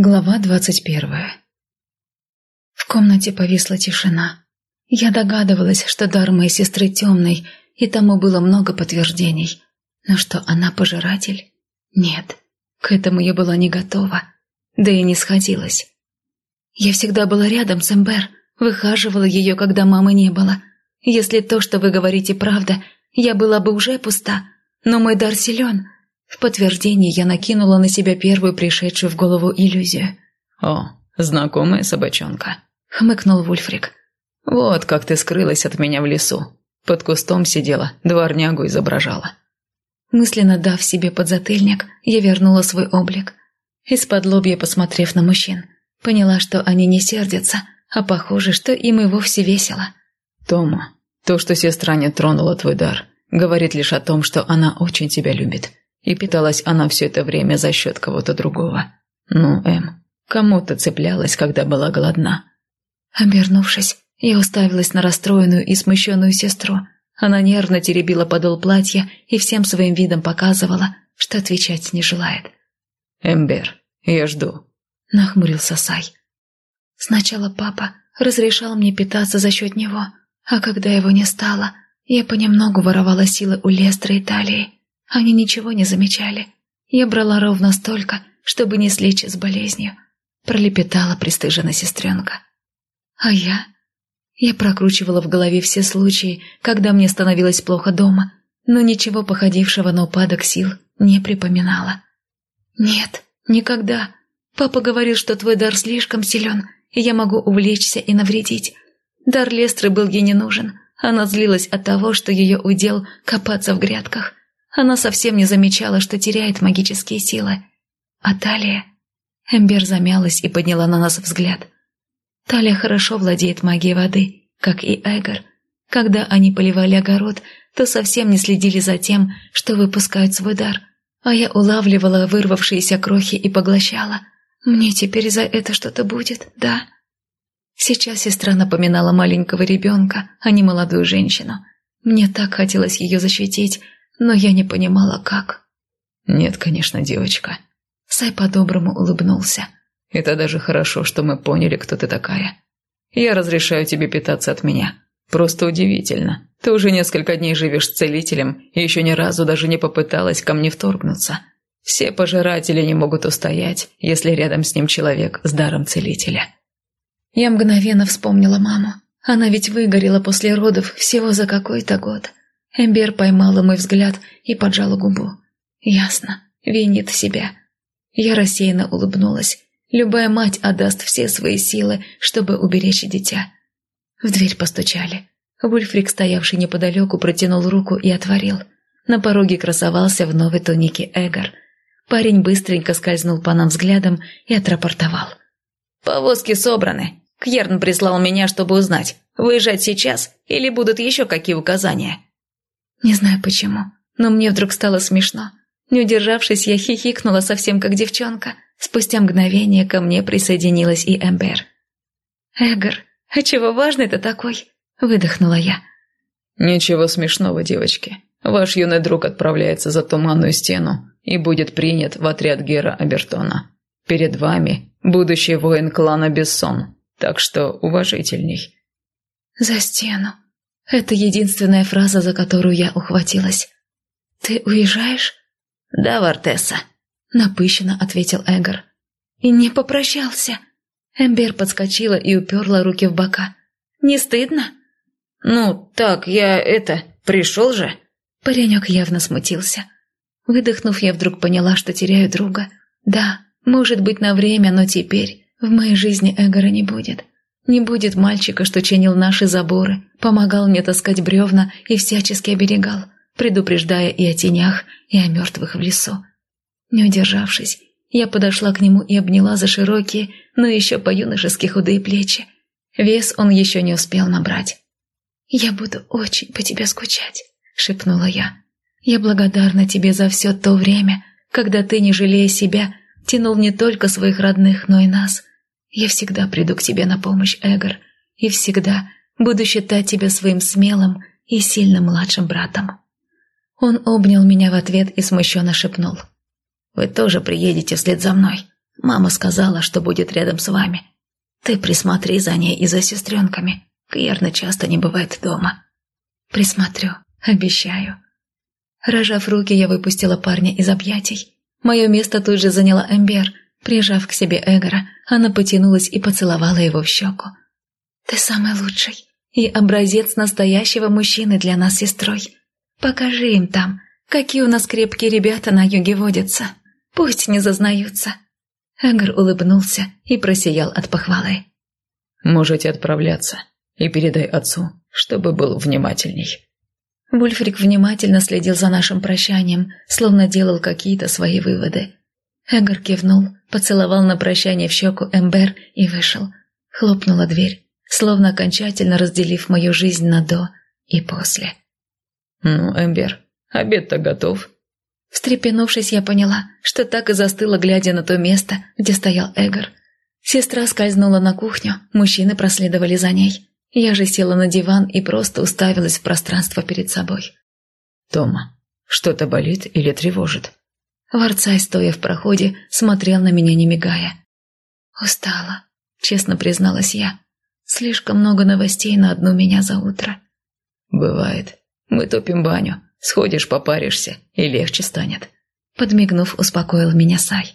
Глава двадцать первая В комнате повисла тишина. Я догадывалась, что дар моей сестры темный, и тому было много подтверждений. Но что она пожиратель? Нет, к этому я была не готова, да и не сходилась. Я всегда была рядом с Эмбер, выхаживала ее, когда мамы не было. Если то, что вы говорите, правда, я была бы уже пуста, но мой дар силен — в подтверждение я накинула на себя первую пришедшую в голову иллюзию. «О, знакомая собачонка», — хмыкнул Вульфрик. «Вот как ты скрылась от меня в лесу. Под кустом сидела, дворнягу изображала». Мысленно дав себе подзатыльник, я вернула свой облик. Из-под лобья посмотрев на мужчин, поняла, что они не сердятся, а похоже, что им и вовсе весело. «Тома, то, что сестра не тронула твой дар, говорит лишь о том, что она очень тебя любит. И питалась она все это время за счет кого-то другого. Ну, Эм, кому ты цеплялась, когда была голодна?» Обернувшись, я уставилась на расстроенную и смущенную сестру. Она нервно теребила подол платья и всем своим видом показывала, что отвечать не желает. «Эмбер, я жду», — нахмурился Сай. «Сначала папа разрешал мне питаться за счет него, а когда его не стало, я понемногу воровала силы у Лестра и Талии. Они ничего не замечали. Я брала ровно столько, чтобы не слечь с болезнью. Пролепетала пристыжена сестренка. А я? Я прокручивала в голове все случаи, когда мне становилось плохо дома, но ничего походившего на упадок сил не припоминала. «Нет, никогда. Папа говорил, что твой дар слишком силен, и я могу увлечься и навредить. Дар Лестры был ей не нужен. Она злилась от того, что ее удел копаться в грядках. Она совсем не замечала, что теряет магические силы. А Талия... Эмбер замялась и подняла на нас взгляд. Талия хорошо владеет магией воды, как и Эгор. Когда они поливали огород, то совсем не следили за тем, что выпускают свой дар. А я улавливала вырвавшиеся крохи и поглощала. Мне теперь за это что-то будет, да? Сейчас сестра напоминала маленького ребенка, а не молодую женщину. Мне так хотелось ее защитить, но я не понимала, как. «Нет, конечно, девочка». Сай по-доброму улыбнулся. «Это даже хорошо, что мы поняли, кто ты такая. Я разрешаю тебе питаться от меня. Просто удивительно. Ты уже несколько дней живешь с целителем и еще ни разу даже не попыталась ко мне вторгнуться. Все пожиратели не могут устоять, если рядом с ним человек с даром целителя». Я мгновенно вспомнила маму. Она ведь выгорела после родов всего за какой-то год. Эмбер поймала мой взгляд и поджала губу. «Ясно, винит себя». Я рассеянно улыбнулась. Любая мать отдаст все свои силы, чтобы уберечь дитя. В дверь постучали. Вульфрик, стоявший неподалеку, протянул руку и отворил. На пороге красовался в новой тунике Эгор. Парень быстренько скользнул по нам взглядом и отрапортовал. «Повозки собраны. Кьерн прислал меня, чтобы узнать, выезжать сейчас или будут еще какие указания?» Не знаю почему, но мне вдруг стало смешно. Не удержавшись, я хихикнула совсем как девчонка. Спустя мгновение ко мне присоединилась и Эмбер. «Эгор, а чего важный ты такой?» – выдохнула я. «Ничего смешного, девочки. Ваш юный друг отправляется за туманную стену и будет принят в отряд Гера Абертона. Перед вами будущий воин клана Бессон, так что уважительней». «За стену», это единственная фраза, за которую я ухватилась. «Ты уезжаешь?» «Да, Вартесса», — напыщенно ответил Эгор. «И не попрощался». Эмбер подскочила и уперла руки в бока. «Не стыдно?» «Ну, так, я это... пришел же». Паренек явно смутился. Выдохнув, я вдруг поняла, что теряю друга. Да, может быть, на время, но теперь в моей жизни Эгора не будет. Не будет мальчика, что чинил наши заборы, помогал мне таскать бревна и всячески оберегал, предупреждая и о тенях, и о мертвых в лесу. Не удержавшись, я подошла к нему и обняла за широкие, но еще по-юношески худые плечи. Вес он еще не успел набрать. «Я буду очень по тебе скучать», — шепнула я. «Я благодарна тебе за все то время, когда ты, не жалея себя, тянул не только своих родных, но и нас. Я всегда приду к тебе на помощь, Эгор, и всегда буду считать тебя своим смелым и сильным младшим братом». Он обнял меня в ответ и смущенно шепнул. «Вы тоже приедете вслед за мной. Мама сказала, что будет рядом с вами. Ты присмотри за ней и за сестренками. Кьерна часто не бывает дома». «Присмотрю, обещаю». Рожав руки, я выпустила парня из объятий. Мое место тут же заняла Эмбер. Прижав к себе Эгора, она потянулась и поцеловала его в щеку. «Ты самый лучший и образец настоящего мужчины для нас сестрой. Покажи им там, какие у нас крепкие ребята на юге водятся. Пусть не зазнаются». Эгор улыбнулся и просиял от похвалы. «Можете отправляться и передай отцу, чтобы был внимательней». Вульфрик внимательно следил за нашим прощанием, словно делал какие-то свои выводы. Эгор кивнул, поцеловал на прощание в щеку Эмбер и вышел. Хлопнула дверь, словно окончательно разделив мою жизнь на «до» и «после». «Ну, Эмбер, обед-то готов». Встрепенувшись, я поняла, что так и застыла, глядя на то место, где стоял Эгор. Сестра скользнула на кухню, мужчины проследовали за ней. Я же села на диван и просто уставилась в пространство перед собой. «Тома, что-то болит или тревожит?» Варцай, стоя в проходе, смотрел на меня, не мигая. «Устала», — честно призналась я. «Слишком много новостей на одну меня за утро». «Бывает. Мы топим баню. Сходишь, попаришься, и легче станет». Подмигнув, успокоил меня Сай.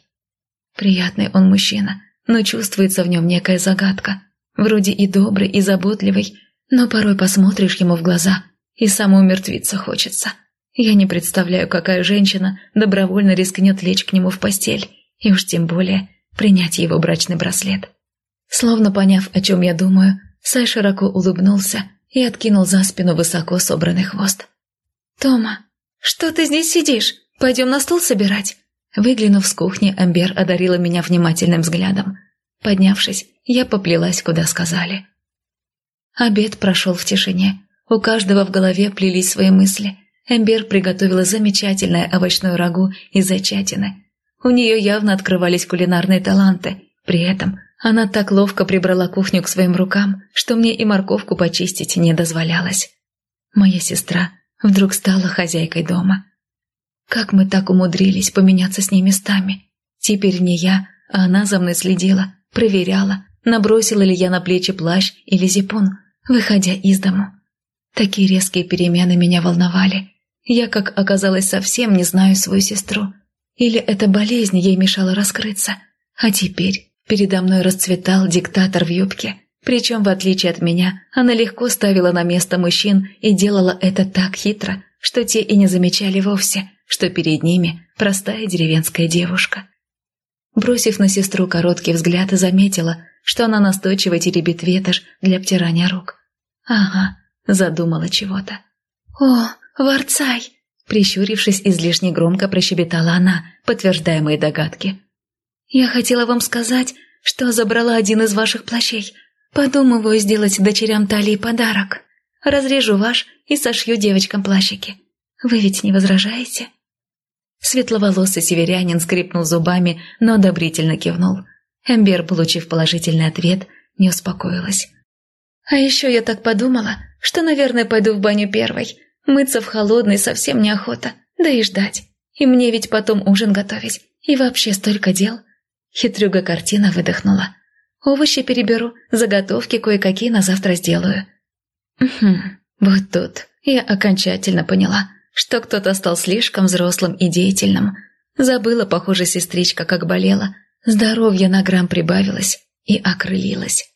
Приятный он мужчина, но чувствуется в нем некая загадка. Вроде и добрый, и заботливый, но порой посмотришь ему в глаза, и самоумертвиться хочется. Я не представляю, какая женщина добровольно рискнет лечь к нему в постель, и уж тем более принять его брачный браслет. Словно поняв, о чем я думаю, Сай широко улыбнулся и откинул за спину высоко собранный хвост. «Тома, что ты здесь сидишь? Пойдем на стол собирать?» Выглянув с кухни, Амбер одарила меня внимательным взглядом. Поднявшись, я поплелась, куда сказали. Обед прошел в тишине. У каждого в голове плелись свои мысли. Эмбер приготовила замечательное овощное рагу из зачатины. У нее явно открывались кулинарные таланты. При этом она так ловко прибрала кухню к своим рукам, что мне и морковку почистить не дозволялось. Моя сестра вдруг стала хозяйкой дома. Как мы так умудрились поменяться с ней местами? Теперь не я, а она за мной следила, проверяла, набросила ли я на плечи плащ или зипун, выходя из дому. Такие резкие перемены меня волновали. Я, как оказалось, совсем не знаю свою сестру. Или эта болезнь ей мешала раскрыться. А теперь передо мной расцветал диктатор в юбке. Причем, в отличие от меня, она легко ставила на место мужчин и делала это так хитро, что те и не замечали вовсе, что перед ними простая деревенская девушка. Бросив на сестру короткий взгляд, заметила, что она настойчиво теребит ветошь для обтирания рук. «Ага», задумала чего-то. «О, Варцай!» Прищурившись излишне громко, прощебетала она, подтверждая мои догадки. «Я хотела вам сказать, что забрала один из ваших плащей. Подумываю сделать дочерям Талии подарок. Разрежу ваш и сошью девочкам плащики. Вы ведь не возражаете?» Светловолосый северянин скрипнул зубами, но одобрительно кивнул. Эмбер, получив положительный ответ, не успокоилась. «А еще я так подумала, что, наверное, пойду в баню первой. Мыться в холодной совсем неохота, да и ждать. И мне ведь потом ужин готовить. И вообще столько дел». Хитрюга картина выдохнула. «Овощи переберу, заготовки кое-какие на завтра сделаю». Угу, вот тут я окончательно поняла, что кто-то стал слишком взрослым и деятельным. Забыла, похоже, сестричка, как болела. Здоровье на грамм прибавилось и окрылилось.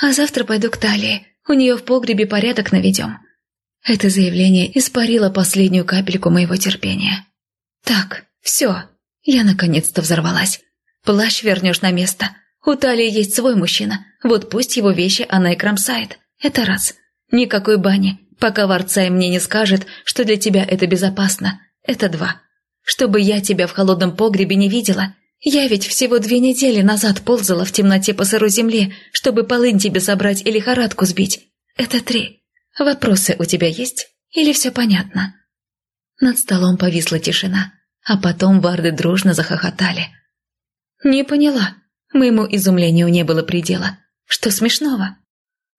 А завтра пойду к Талии, у нее в погребе порядок наведем. Это заявление испарило последнюю капельку моего терпения. Так, все, я наконец-то взорвалась. Плащ вернешь на место. У Талии есть свой мужчина, вот пусть его вещи она и кромсает. Это раз. Никакой бани, пока Варцай мне не скажет, что для тебя это безопасно. Это два. Чтобы я тебя в холодном погребе не видела. Я ведь всего две недели назад ползала в темноте по сырой земле, чтобы полынь тебе собрать и лихорадку сбить. Это три. Вопросы у тебя есть? Или все понятно?» Над столом повисла тишина, а потом варды дружно захохотали. «Не поняла. Моему изумлению не было предела. Что смешного?»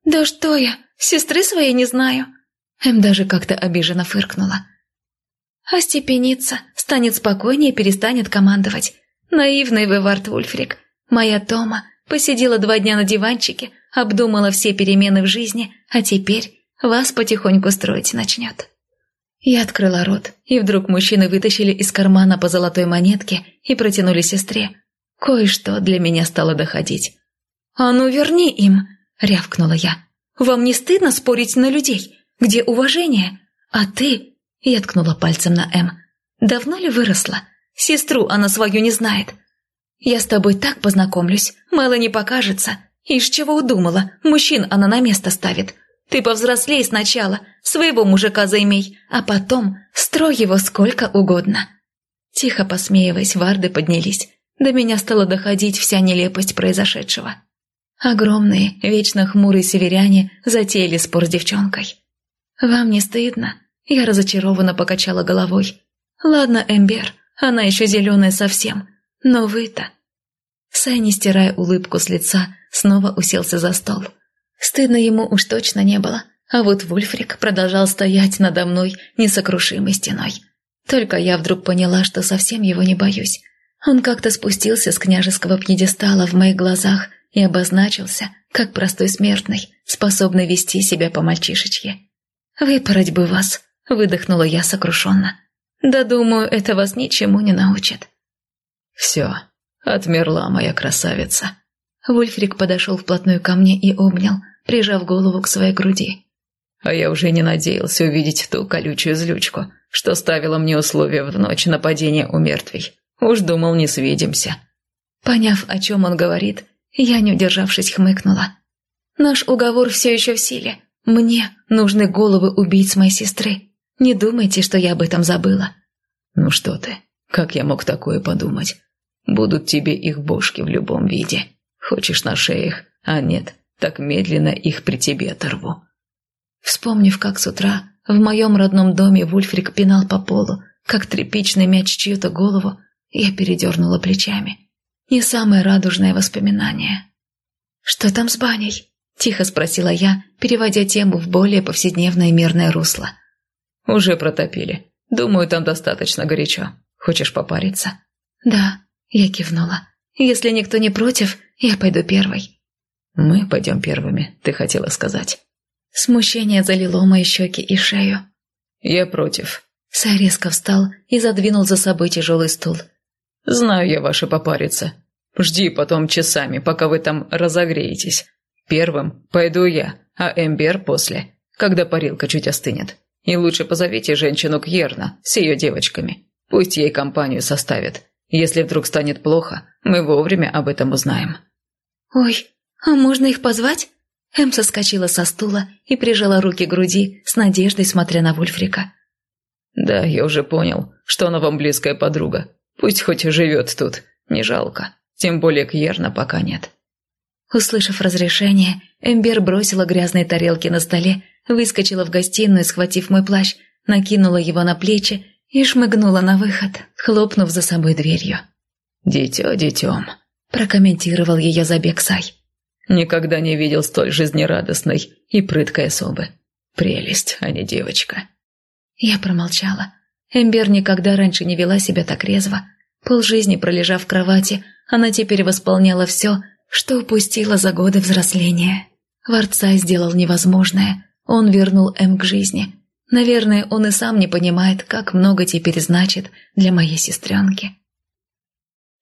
«Да что я, сестры своей не знаю», Эм даже как-то обиженно фыркнула. Остепенится, станет спокойнее, перестанет командовать. Наивный вы, Варт Вульфрик. Моя Тома посидела два дня на диванчике, обдумала все перемены в жизни, а теперь вас потихоньку строить начнет». Я открыла рот, и вдруг мужчины вытащили из кармана по золотой монетке и протянули сестре. Кое-что для меня стало доходить. «А ну верни им!» – рявкнула я. «Вам не стыдно спорить на людей? Где уважение? А ты...» – я ткнула пальцем на М. «Давно ли выросла? Сестру она свою не знает. Я с тобой так познакомлюсь, мало не покажется. Ишь чего удумала, мужчин она на место ставит. Ты повзрослей сначала, своего мужика займей, а потом строй его сколько угодно». Тихо посмеиваясь, варды поднялись. До меня стала доходить вся нелепость произошедшего. Огромные, вечно хмурые северяне затеяли спор с девчонкой. «Вам не стыдно?» Я разочарованно покачала головой. «Ладно, Эмбер, она еще зеленая совсем, но вы-то...» Сай, не стирая улыбку с лица, снова уселся за стол. Стыдно ему уж точно не было, а вот Вульфрик продолжал стоять надо мной несокрушимой стеной. Только я вдруг поняла, что совсем его не боюсь. Он как-то спустился с княжеского пьедестала в моих глазах и обозначился, как простой смертный, способный вести себя по-мальчишечье. «Выпороть бы вас», — выдохнула я сокрушенно. «Да думаю, это вас ничему не научит». «Все, отмерла моя красавица». Вульфрик подошел вплотную ко мне и обнял, прижав голову к своей груди. А я уже не надеялся увидеть ту колючую злючку, что ставила мне условия в ночь нападения у мертвей. Уж думал, не свидимся. Поняв, о чем он говорит, я, не удержавшись, хмыкнула. Наш уговор все еще в силе. Мне нужны головы убийц моей сестры. Не думайте, что я об этом забыла. Ну что ты, как я мог такое подумать? Будут тебе их бошки в любом виде. Хочешь на шеях, а нет, так медленно их при тебе оторву. Вспомнив, как с утра в моем родном доме Вульфрик пинал по полу, как тряпичный мяч чью-то голову, я передернула плечами. Не самое радужное воспоминание. «Что там с баней?» – тихо спросила я, переводя тему в более повседневное мирное русло. «Уже протопили. Думаю, там достаточно горячо. Хочешь попариться?» «Да», – я кивнула. «Если никто не против, я пойду первой». «Мы пойдем первыми, ты хотела сказать». Смущение залило мои щеки и шею. «Я против». Сай резко встал и задвинул за собой тяжелый стул. «Знаю я ваши попариться. Жди потом часами, пока вы там разогреетесь. Первым пойду я, а Эмбер после, когда парилка чуть остынет. И лучше позовите женщину Кьерна с ее девочками. Пусть ей компанию составит. Если вдруг станет плохо, мы вовремя об этом узнаем». «Ой, а можно их позвать?» Эм соскочила со стула и прижала руки к груди, с надеждой смотря на Вульфрика. «Да, я уже понял, что она вам близкая подруга. Пусть хоть и живет тут, не жалко. Тем более Кьерна пока нет». Услышав разрешение, Эмбер бросила грязные тарелки на столе, выскочила в гостиную, схватив мой плащ, накинула его на плечи и шмыгнула на выход, хлопнув за собой дверью. «Дитё, детём», – прокомментировал ее забег Сай. Никогда не видел столь жизнерадостной и прыткой особы. Прелесть, а не девочка. Я промолчала. Эмбер никогда раньше не вела себя так резво. Полжизни пролежав в кровати, она теперь восполняла все, что упустила за годы взросления. Варцай сделал невозможное. Он вернул Эм к жизни. Наверное, он и сам не понимает, как много теперь значит для моей сестренки.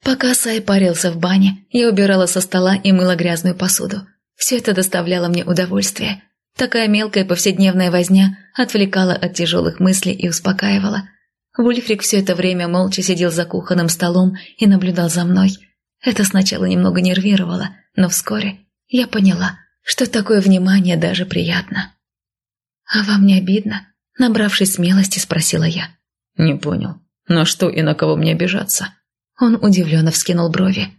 Пока Сай парился в бане, я убирала со стола и мыла грязную посуду. Все это доставляло мне удовольствие. Такая мелкая повседневная возня отвлекала от тяжелых мыслей и успокаивала. Вульфрик все это время молча сидел за кухонным столом и наблюдал за мной. Это сначала немного нервировало, но вскоре я поняла, что такое внимание даже приятно. «А вам не обидно?» Набравшись смелости, спросила я. «Не понял. На что и на кого мне обижаться?» Он удивленно вскинул брови.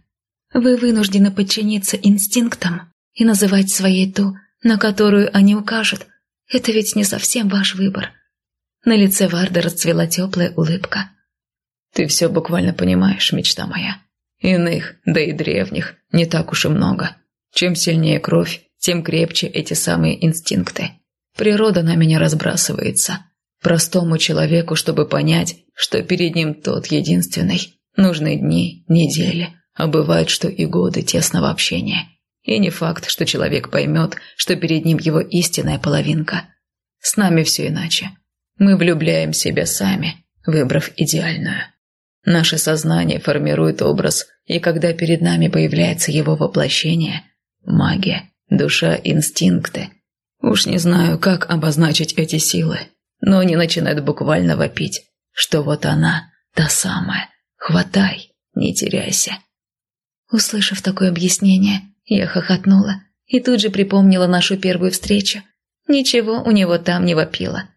«Вы вынуждены подчиниться инстинктам и называть своей ту, на которую они укажут. Это ведь не совсем ваш выбор». На лице Варда расцвела теплая улыбка. «Ты все буквально понимаешь, мечта моя. Иных, да и древних, не так уж и много. Чем сильнее кровь, тем крепче эти самые инстинкты. Природа на меня разбрасывается. Простому человеку, чтобы понять, что перед ним тот единственный, Нужны дни, недели, а бывает, что и годы тесного общения. И не факт, что человек поймет, что перед ним его истинная половинка. С нами все иначе. Мы влюбляем себя сами, выбрав идеальную. Наше сознание формирует образ, и когда перед нами появляется его воплощение – магия, душа, инстинкты. Уж не знаю, как обозначить эти силы, но они начинают буквально вопить, что вот она, та самая. Хватай, не теряйся. Услышав такое объяснение, я хохотнула и тут же припомнила нашу первую встречу. Ничего у него там не вопило.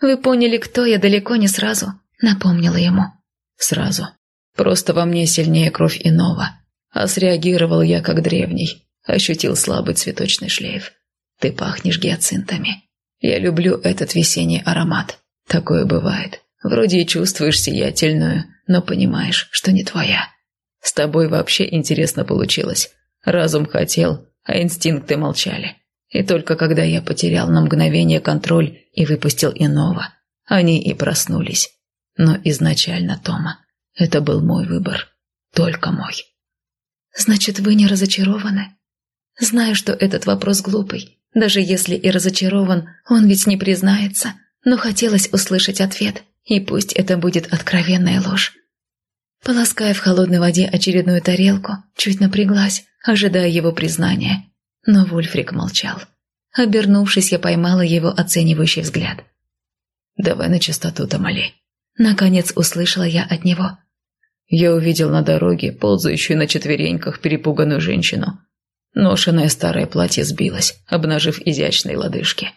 «Вы поняли, кто я далеко не сразу», — напомнила ему. «Сразу. Просто во мне сильнее кровь иного. А среагировал я как древний. Ощутил слабый цветочный шлейф. Ты пахнешь гиацинтами. Я люблю этот весенний аромат. Такое бывает. Вроде и чувствуешь сиятельную, но понимаешь, что не твоя. С тобой вообще интересно получилось. Разум хотел, а инстинкты молчали. И только когда я потерял на мгновение контроль и выпустил иного, они и проснулись. Но изначально, Тома, это был мой выбор. Только мой. Значит, вы не разочарованы? Знаю, что этот вопрос глупый. Даже если и разочарован, он ведь не признается. Но хотелось услышать ответ, и пусть это будет откровенная ложь. Полоская в холодной воде очередную тарелку, чуть напряглась, ожидая его признания. Но Вульфрик молчал. Обернувшись, я поймала его оценивающий взгляд. «Давай на чистоту, Тамали». Наконец услышала я от него. Я увидел на дороге ползающую на четвереньках перепуганную женщину. Ношенное старое платье сбилось, обнажив изящные лодыжки.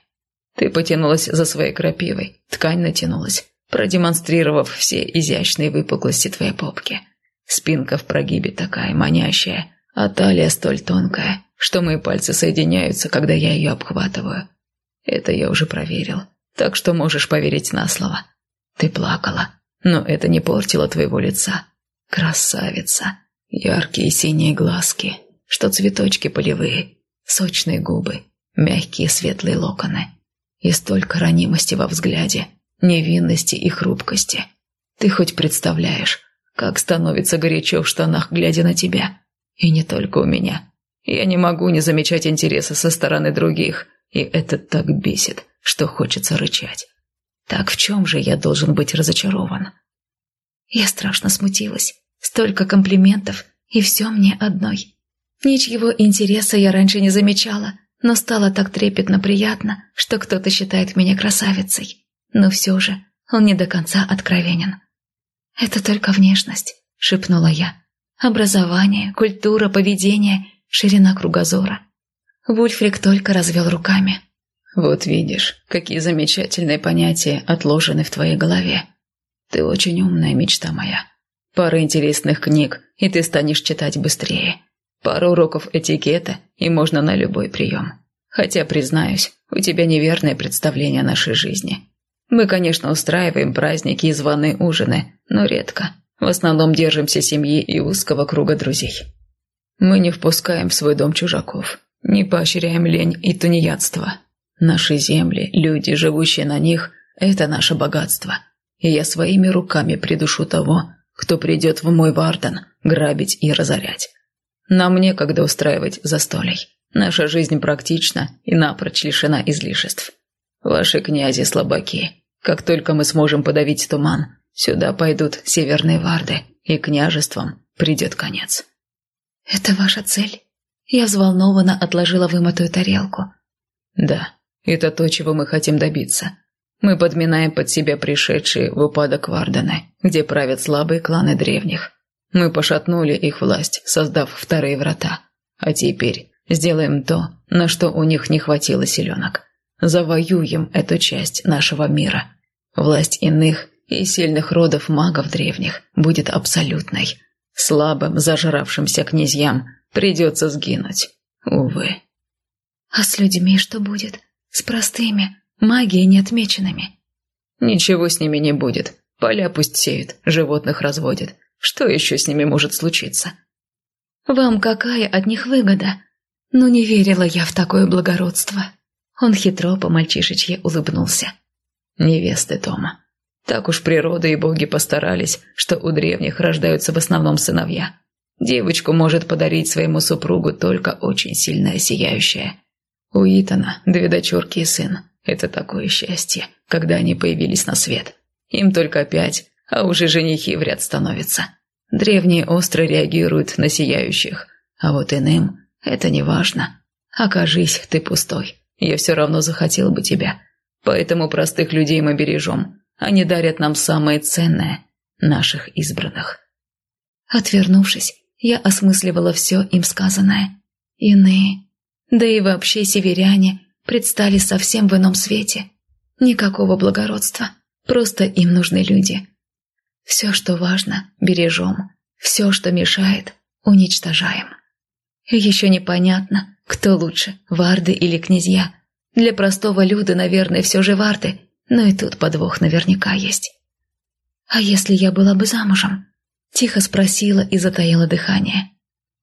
Ты потянулась за своей крапивой, ткань натянулась, продемонстрировав все изящные выпуклости твоей попки. Спинка в прогибе такая манящая, а талия столь тонкая, что мои пальцы соединяются, когда я ее обхватываю. Это я уже проверил, так что можешь поверить на слово. Ты плакала, но это не портило твоего лица. Красавица, яркие синие глазки, что цветочки полевые, сочные губы, мягкие светлые локоны. И столько ранимости во взгляде, невинности и хрупкости. Ты хоть представляешь, как становится горячо в штанах, глядя на тебя? И не только у меня. Я не могу не замечать интереса со стороны других, и это так бесит, что хочется рычать. Так в чем же я должен быть разочарован? Я страшно смутилась. Столько комплиментов, и все мне одной. Ничего интереса я раньше не замечала, но стало так трепетно приятно, что кто-то считает меня красавицей. Но все же он не до конца откровенен. «Это только внешность», — шепнула я. «Образование, культура, поведение, ширина кругозора». Вульфрик только развел руками. «Вот видишь, какие замечательные понятия отложены в твоей голове. Ты очень умная мечта моя. Пара интересных книг, и ты станешь читать быстрее. Пару уроков этикета, и можно на любой прием. Хотя, признаюсь, у тебя неверное представление о нашей жизни. Мы, конечно, устраиваем праздники и званые ужины, но редко. В основном держимся семьи и узкого круга друзей. Мы не впускаем в свой дом чужаков, не поощряем лень и тунеядство. Наши земли, люди, живущие на них – это наше богатство. И я своими руками придушу того, кто придет в мой Варден грабить и разорять. Нам некогда устраивать застолий. Наша жизнь практична и напрочь лишена излишеств. Ваши князи слабаки, как только мы сможем подавить туман, сюда пойдут северные варды, и княжествам придет конец. «Это ваша цель?» Я взволнованно отложила вымытую тарелку. «Да, это то, чего мы хотим добиться. Мы подминаем под себя пришедшие в упадок Вардены, где правят слабые кланы древних. Мы пошатнули их власть, создав вторые врата. А теперь сделаем то, на что у них не хватило силенок завоюем эту часть нашего мира. Власть иных и сильных родов магов древних будет абсолютной. Слабым, зажравшимся князьям придется сгинуть. Увы. А с людьми что будет? С простыми, магией неотмеченными? Ничего с ними не будет. Поля пусть сеют, животных разводят. Что еще с ними может случиться? Вам какая от них выгода? Ну не верила я в такое благородство. Он хитро по-мальчишечье улыбнулся. «Невесты Тома. Так уж природа и боги постарались, что у древних рождаются в основном сыновья. Девочку может подарить своему супругу только очень сильная сияющая. У Итана две дочурки и сын. Это такое счастье, когда они появились на свет. Им только пять, а уже женихи в ряд становятся. Древние остро реагируют на сияющих, а вот иным это не важно. Окажись ты пустой, я все равно захотел бы тебя. Поэтому простых людей мы бережем. Они дарят нам самое ценное – наших избранных. Отвернувшись, я осмысливала все им сказанное. Иные, да и вообще северяне, предстали совсем в ином свете. Никакого благородства, просто им нужны люди. Все, что важно, бережем, все, что мешает, уничтожаем. Еще непонятно, кто лучше, варды или князья. Для простого люда, наверное, все же варды, но и тут подвох наверняка есть. «А если я была бы замужем?» Тихо спросила и затаила дыхание.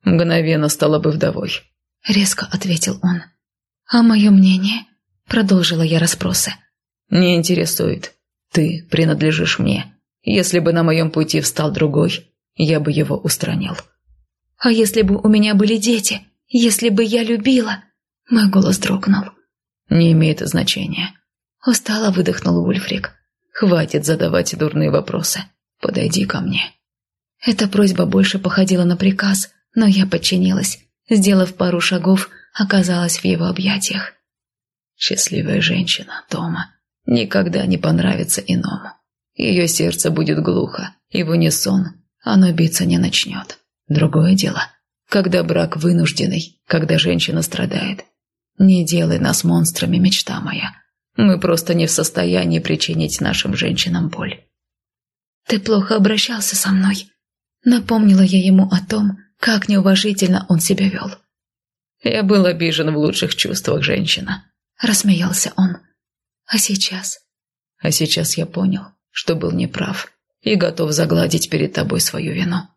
«Мгновенно стала бы вдовой», — резко ответил он. «А мое мнение?» — продолжила я расспросы. «Не интересует. Ты принадлежишь мне. Если бы на моем пути встал другой, я бы его устранил». «А если бы у меня были дети? Если бы я любила?» Мой голос дрогнул. «Не имеет значения». Устало выдохнул Ульфрик. «Хватит задавать дурные вопросы. Подойди ко мне». Эта просьба больше походила на приказ, но я подчинилась. Сделав пару шагов, оказалась в его объятиях. Счастливая женщина, Тома, никогда не понравится иному. Ее сердце будет глухо, и в унисон оно биться не начнет. Другое дело, когда брак вынужденный, когда женщина страдает. Не делай нас монстрами, мечта моя. Мы просто не в состоянии причинить нашим женщинам боль. Ты плохо обращался со мной, Напомнила я ему о том, как неуважительно он себя вел. «Я был обижен в лучших чувствах, женщина», — рассмеялся он. «А сейчас?» «А сейчас я понял, что был неправ и готов загладить перед тобой свою вину».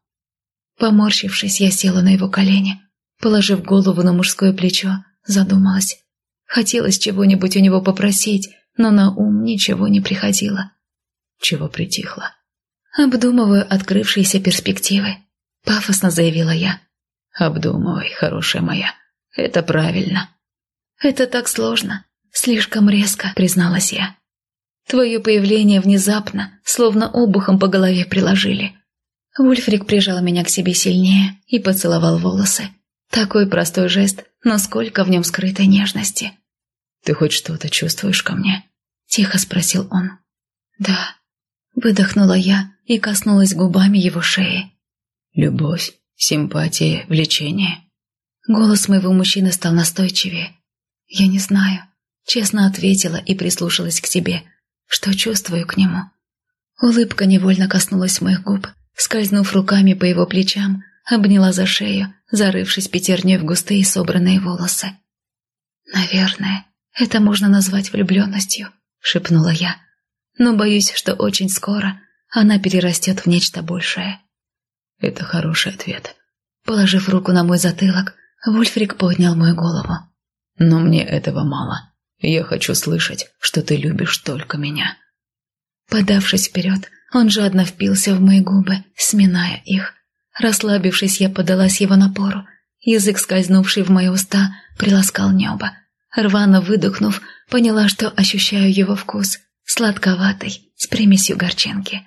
Поморщившись, я села на его колени, положив голову на мужское плечо, задумалась. Хотелось чего-нибудь у него попросить, но на ум ничего не приходило. Чего притихло? «Обдумываю открывшиеся перспективы», — пафосно заявила я. «Обдумывай, хорошая моя. Это правильно». «Это так сложно. Слишком резко», — призналась я. «Твое появление внезапно, словно обухом по голове приложили». Ульфрик прижал меня к себе сильнее и поцеловал волосы. Такой простой жест, но сколько в нем скрытой нежности. «Ты хоть что-то чувствуешь ко мне?» – тихо спросил он. «Да», – выдохнула я и коснулась губами его шеи. «Любовь, симпатия, влечение». Голос моего мужчины стал настойчивее. «Я не знаю», — честно ответила и прислушалась к себе. «Что чувствую к нему?» Улыбка невольно коснулась моих губ, скользнув руками по его плечам, обняла за шею, зарывшись пятерней в густые собранные волосы. «Наверное, это можно назвать влюбленностью», — шепнула я. «Но боюсь, что очень скоро она перерастет в нечто большее. Это хороший ответ. Положив руку на мой затылок, Вульфрик поднял мою голову. Но мне этого мало. Я хочу слышать, что ты любишь только меня. Подавшись вперед, он жадно впился в мои губы, сминая их. Расслабившись, я подалась его напору. Язык, скользнувший в мои уста, приласкал небо. Рвано выдохнув, поняла, что ощущаю его вкус, сладковатый, с примесью горчинки.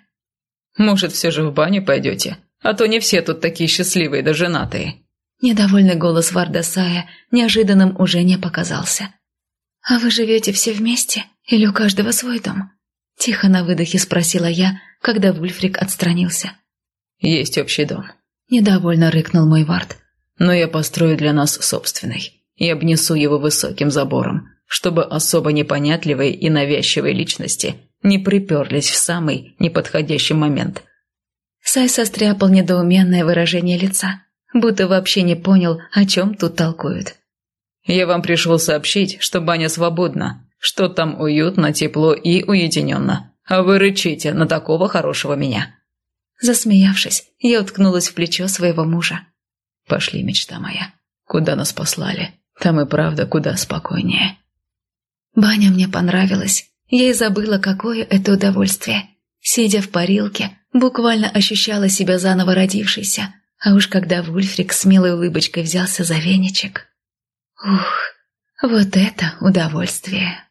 Может, все же в баню пойдете? А то не все тут такие счастливые да женатые». Недовольный голос Вардасая неожиданным уже не показался. «А вы живете все вместе? Или у каждого свой дом?» Тихо на выдохе спросила я, когда Вульфрик отстранился. «Есть общий дом». Недовольно рыкнул мой Вард. «Но я построю для нас собственный и обнесу его высоким забором, чтобы особо непонятливые и навязчивые личности не приперлись в самый неподходящий момент. Сай состряпал недоуменное выражение лица, будто вообще не понял, о чем тут толкуют. «Я вам пришел сообщить, что баня свободна, что там уютно, тепло и уединенно, а вы рычите на такого хорошего меня». Засмеявшись, я уткнулась в плечо своего мужа. «Пошли, мечта моя. Куда нас послали? Там и правда куда спокойнее». Баня мне понравилась. Я и забыла, какое это удовольствие. Сидя в парилке, буквально ощущала себя заново родившейся, а уж когда Вульфрик с милой улыбочкой взялся за веничек. Ух, вот это удовольствие!